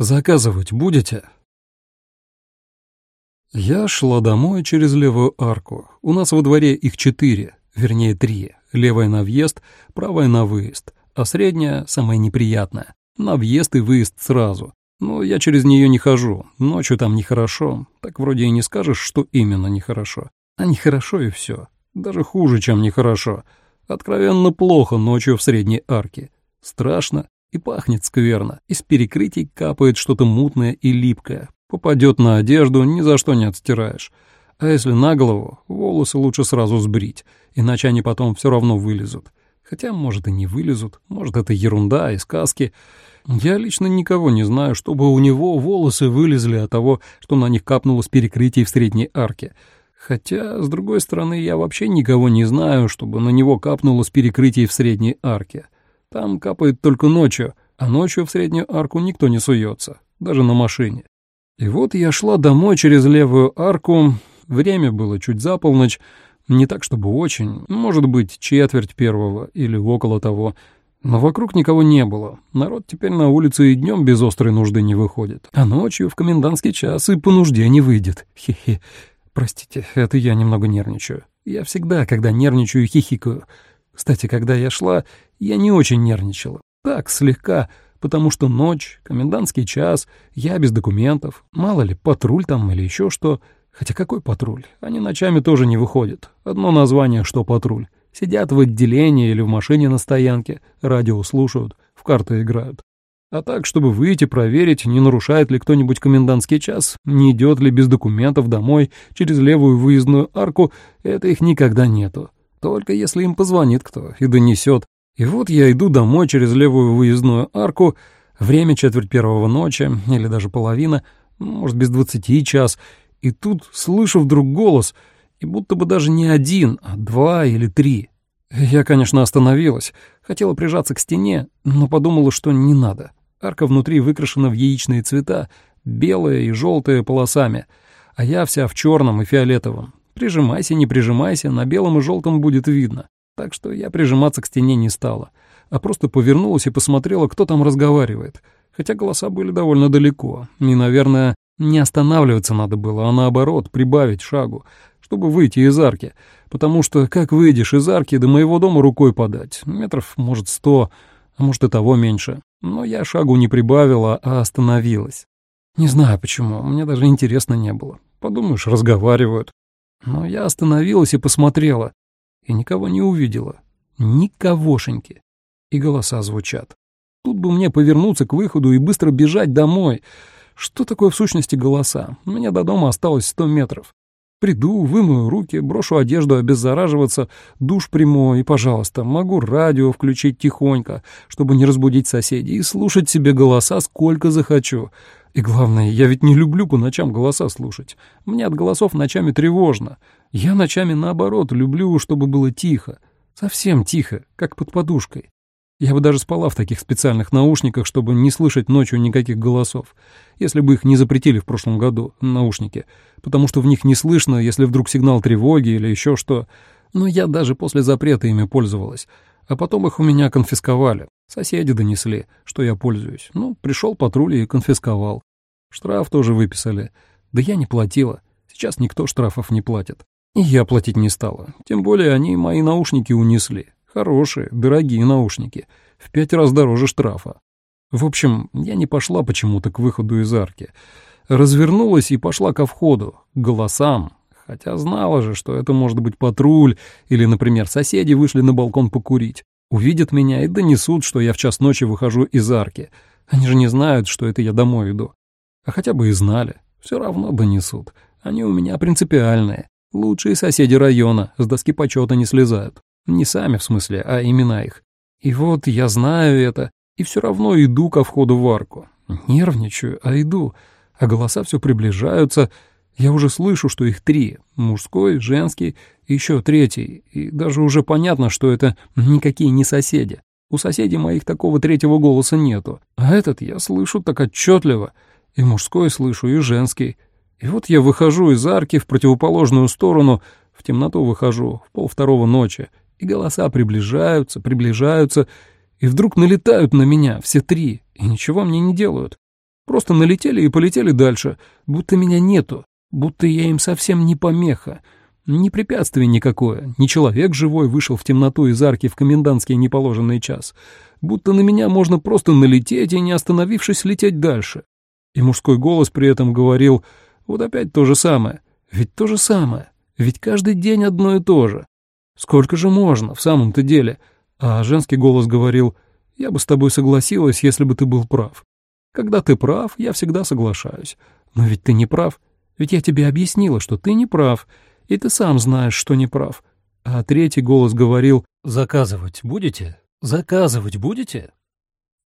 Заказывать будете?» Я шла домой через левую арку. У нас во дворе их четыре, вернее три. Левая на въезд, правая на выезд, а средняя, самая неприятная, на въезд и выезд сразу. Но я через нее не хожу, ночью там нехорошо, так вроде и не скажешь, что именно нехорошо. А нехорошо и все. Даже хуже, чем нехорошо. Откровенно плохо ночью в средней арке. Страшно и пахнет скверно. Из перекрытий капает что-то мутное и липкое. Попадет на одежду, ни за что не отстираешь. А если на голову, волосы лучше сразу сбрить, иначе они потом все равно вылезут. Хотя, может, и не вылезут, может, это ерунда и сказки. Я лично никого не знаю, чтобы у него волосы вылезли от того, что на них капнуло с перекрытий в средней арке. Хотя, с другой стороны, я вообще никого не знаю, чтобы на него капнуло с перекрытий в средней арке. Там капает только ночью, а ночью в среднюю арку никто не суется, даже на машине. И вот я шла домой через левую арку, время было чуть за полночь, не так чтобы очень, может быть, четверть первого или около того, но вокруг никого не было. Народ теперь на улице и днем без острой нужды не выходит, а ночью в комендантский час и по нужде не выйдет. Хе-хе. Простите, это я немного нервничаю. Я всегда, когда нервничаю, хихикаю. Кстати, когда я шла, я не очень нервничала. Так, слегка, потому что ночь, комендантский час, я без документов. Мало ли, патруль там или еще что. Хотя какой патруль? Они ночами тоже не выходят. Одно название, что патруль. Сидят в отделении или в машине на стоянке, радио слушают, в карты играют. А так, чтобы выйти, проверить, не нарушает ли кто-нибудь комендантский час, не идет ли без документов домой через левую выездную арку, это их никогда нету. Только если им позвонит кто и донесет. И вот я иду домой через левую выездную арку, время четверть первого ночи, или даже половина, может, без двадцати час, и тут слышу вдруг голос, и будто бы даже не один, а два или три. Я, конечно, остановилась, хотела прижаться к стене, но подумала, что не надо. Арка внутри выкрашена в яичные цвета, белая и желтая полосами, а я вся в черном и фиолетовом. Прижимайся, не прижимайся, на белом и желтом будет видно. Так что я прижиматься к стене не стала, а просто повернулась и посмотрела, кто там разговаривает. Хотя голоса были довольно далеко, и, наверное, не останавливаться надо было, а наоборот, прибавить шагу, чтобы выйти из арки, потому что как выйдешь из арки, до моего дома рукой подать, метров, может, сто, а может и того меньше. Но я шагу не прибавила, а остановилась. Не знаю почему, мне даже интересно не было. Подумаешь, разговаривают. Но я остановилась и посмотрела, и никого не увидела. Никогошеньки. И голоса звучат. Тут бы мне повернуться к выходу и быстро бежать домой. Что такое в сущности голоса? Мне до дома осталось сто метров. Приду, вымою руки, брошу одежду обеззараживаться, душ приму и, пожалуйста, могу радио включить тихонько, чтобы не разбудить соседей, и слушать себе голоса сколько захочу. И главное, я ведь не люблю по ночам голоса слушать. Мне от голосов ночами тревожно. Я ночами, наоборот, люблю, чтобы было тихо. Совсем тихо, как под подушкой. Я бы даже спала в таких специальных наушниках, чтобы не слышать ночью никаких голосов, если бы их не запретили в прошлом году, наушники, потому что в них не слышно, если вдруг сигнал тревоги или еще что. Но я даже после запрета ими пользовалась. А потом их у меня конфисковали. Соседи донесли, что я пользуюсь. Ну, пришел патруль и конфисковал. Штраф тоже выписали. Да я не платила. Сейчас никто штрафов не платит. И я платить не стала. Тем более они мои наушники унесли. Хорошие, дорогие наушники. В пять раз дороже штрафа. В общем, я не пошла почему-то к выходу из арки. Развернулась и пошла ко входу, к голосам. Хотя знала же, что это может быть патруль, или, например, соседи вышли на балкон покурить. Увидят меня и донесут, что я в час ночи выхожу из арки. Они же не знают, что это я домой иду. А хотя бы и знали. Все равно донесут. Они у меня принципиальные. Лучшие соседи района, с доски почета не слезают. Не сами, в смысле, а имена их. И вот я знаю это, и все равно иду ко входу в арку. Нервничаю, а иду. А голоса все приближаются. Я уже слышу, что их три. Мужской, женский еще третий. И даже уже понятно, что это никакие не соседи. У соседей моих такого третьего голоса нету. А этот я слышу так отчетливо. И мужской слышу, и женский. И вот я выхожу из арки в противоположную сторону, в темноту выхожу, в полвторого ночи, и голоса приближаются, приближаются, и вдруг налетают на меня все три, и ничего мне не делают. Просто налетели и полетели дальше, будто меня нету, будто я им совсем не помеха. Ни препятствие никакое, ни человек живой вышел в темноту из арки в комендантский неположенный час. Будто на меня можно просто налететь и, не остановившись, лететь дальше. И мужской голос при этом говорил, вот опять то же самое. Ведь то же самое. Ведь каждый день одно и то же. Сколько же можно, в самом-то деле? А женский голос говорил, я бы с тобой согласилась, если бы ты был прав. Когда ты прав, я всегда соглашаюсь. Но ведь ты не прав. Ведь я тебе объяснила, что ты не прав, и ты сам знаешь, что не прав. А третий голос говорил, «Заказывать будете? Заказывать будете?»